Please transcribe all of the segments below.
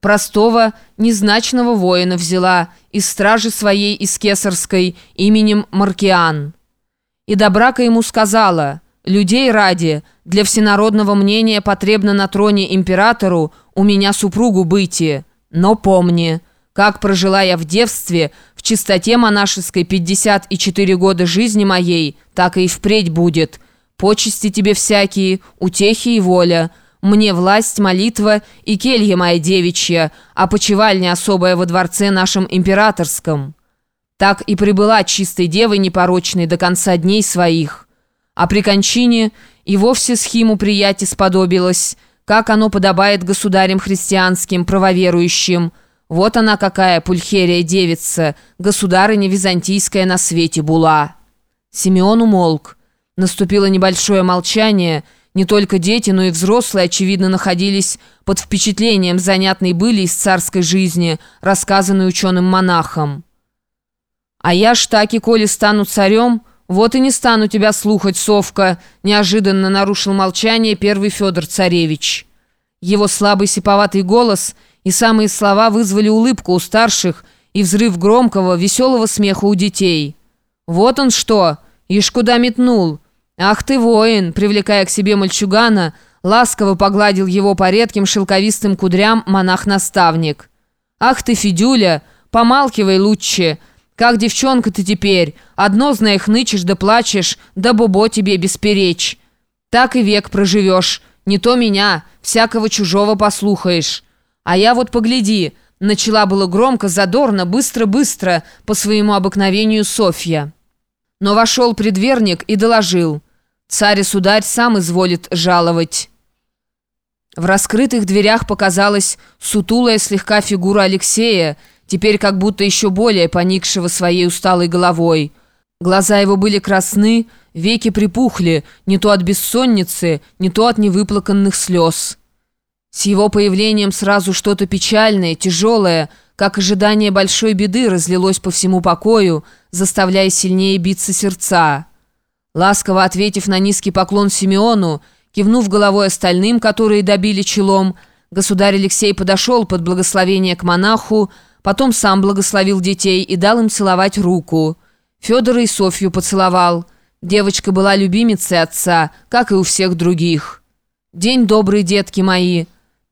простого, незначного воина взяла из стражи своей из Кесарской именем Маркиан. И до брака ему сказала, «Людей ради, для всенародного мнения потребно на троне императору у меня супругу быти, но помни, как прожила я в девстве, в чистоте монашеской 54 года жизни моей, так и впредь будет. Почести тебе всякие, утехи и воля». Мне власть, молитва и келья моя девичья, а почевальня особая во дворце нашем императорском. Так и прибыла чистой девой непорочной до конца дней своих. А при кончине и вовсе схиму прияти сподобилась, как оно подобает государям христианским, правоверующим. Вот она какая пульхерия девица, государыня византийская на свете була. Симеон умолк. Наступило небольшое молчание — не только дети, но и взрослые, очевидно, находились под впечатлением занятной были из царской жизни, рассказанной ученым-монахом. «А я ж таки, коли стану царем, вот и не стану тебя слухать, совка», неожиданно нарушил молчание первый Федор Царевич. Его слабый сиповатый голос и самые слова вызвали улыбку у старших и взрыв громкого, веселого смеха у детей. «Вот он что! Ишь куда метнул!» «Ах ты воин!» Привлекая к себе мальчугана, ласково погладил его по редким шелковистым кудрям монах-наставник. «Ах ты, Федюля! Помалкивай лучше! Как девчонка ты теперь! Одно, знаешь, нычешь да плачешь, да бобо тебе бесперечь! Так и век проживешь! Не то меня, всякого чужого послухаешь! А я вот погляди!» Начала было громко, задорно, быстро-быстро, по своему обыкновению Софья. Но вошел предверник и доложил – Царь и сударь сам изволит жаловать». В раскрытых дверях показалась сутулая слегка фигура Алексея, теперь как будто еще более поникшего своей усталой головой. Глаза его были красны, веки припухли, не то от бессонницы, не то от невыплаканных слез. С его появлением сразу что-то печальное, тяжелое, как ожидание большой беды, разлилось по всему покою, заставляя сильнее биться сердца. Ласково ответив на низкий поклон Симеону, кивнув головой остальным, которые добили челом, государь Алексей подошел под благословение к монаху, потом сам благословил детей и дал им целовать руку. Федора и Софью поцеловал. Девочка была любимицей отца, как и у всех других. «День добрый, детки мои.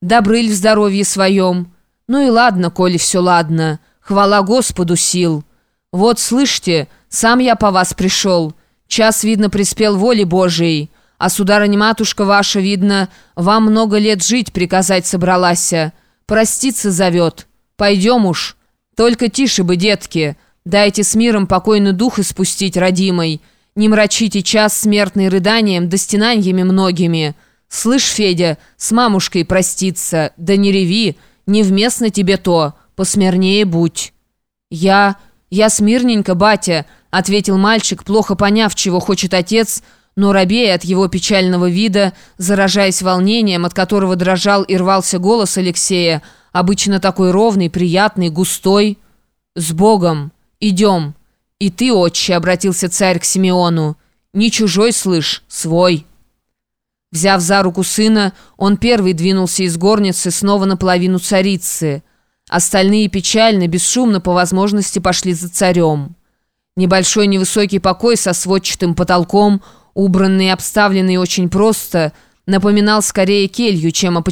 Добрыль в здоровье своем. Ну и ладно, коли все ладно. Хвала Господу сил. Вот, слышите, сам я по вас пришел». Час, видно, приспел воли Божией, а сударыня-матушка ваша, видно, вам много лет жить приказать собралася. Проститься зовет. Пойдем уж. Только тише бы, детки. Дайте с миром покойный дух испустить, родимой. Не мрачите час смертный рыданием да стенаньями многими. Слышь, Федя, с мамушкой проститься, да не реви, невместно тебе то, посмирнее будь. Я... я смирненько, батя, ответил мальчик, плохо поняв, чего хочет отец, но робея от его печального вида, заражаясь волнением, от которого дрожал и рвался голос Алексея, обычно такой ровный, приятный, густой. «С Богом! Идем!» «И ты, отче!» — обратился царь к Симеону. «Не чужой, слышь, свой!» Взяв за руку сына, он первый двинулся из горницы снова наполовину царицы. Остальные печально, бесшумно по возможности пошли за царем. Небольшой невысокий покой со сводчатым потолком, убранный и обставленный очень просто, напоминал скорее келью, чем опочивальню.